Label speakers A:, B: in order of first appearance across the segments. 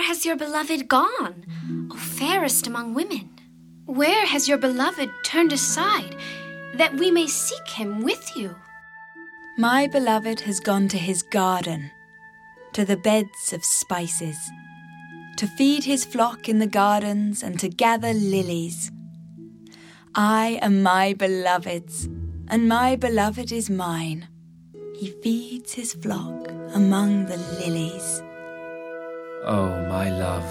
A: Where has your beloved gone, O fairest among women? Where has your beloved turned aside, that we may seek him with you?
B: My beloved has gone to his garden, to the beds of spices, to feed his flock in the gardens and to gather lilies. I am my beloved's, and my beloved is mine. He feeds his flock among the lilies.
C: Oh, my love,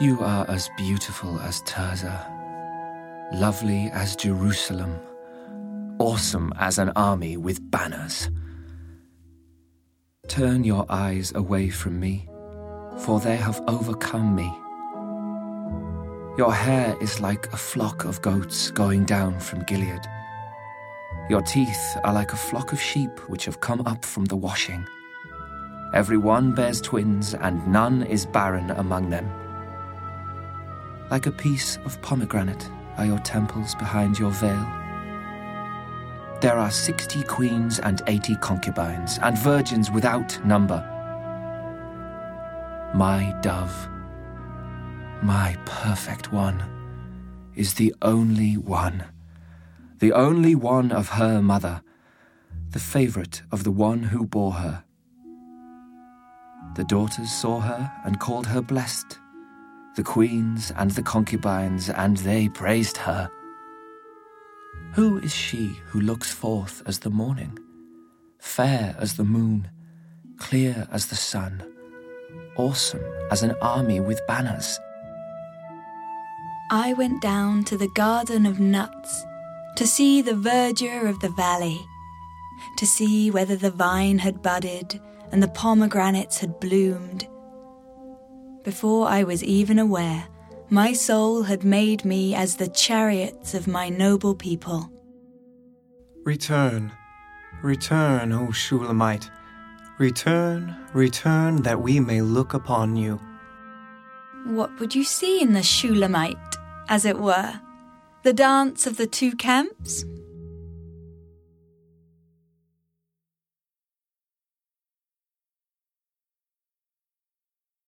C: you are as beautiful as Tirzah, lovely as Jerusalem, awesome as an army with banners. Turn your eyes away from me, for they have overcome me. Your hair is like a flock of goats going down from Gilead. Your teeth are like a flock of sheep which have come up from the washing. Every one bears twins, and none is barren among them. Like a piece of pomegranate are your temples behind your veil. There are sixty queens and eighty concubines, and virgins without number. My dove my perfect one, is the only one, the only one of her mother, the favourite of the one who bore her. The daughters saw her and called her blessed, the queens and the concubines, and they praised her. Who is she who looks forth as the morning, fair as the moon, clear as the sun, awesome as an army with banners?
B: I went down to the garden of nuts to see the verdure of the valley, to see whether the vine had budded and the pomegranates had bloomed. Before I was even aware, my soul had made me as the chariots of my noble people.
D: Return, return, O Shulamite. Return, return, that we may look upon you.
B: What would you see in the Shulamite, as it were? The dance of the two camps?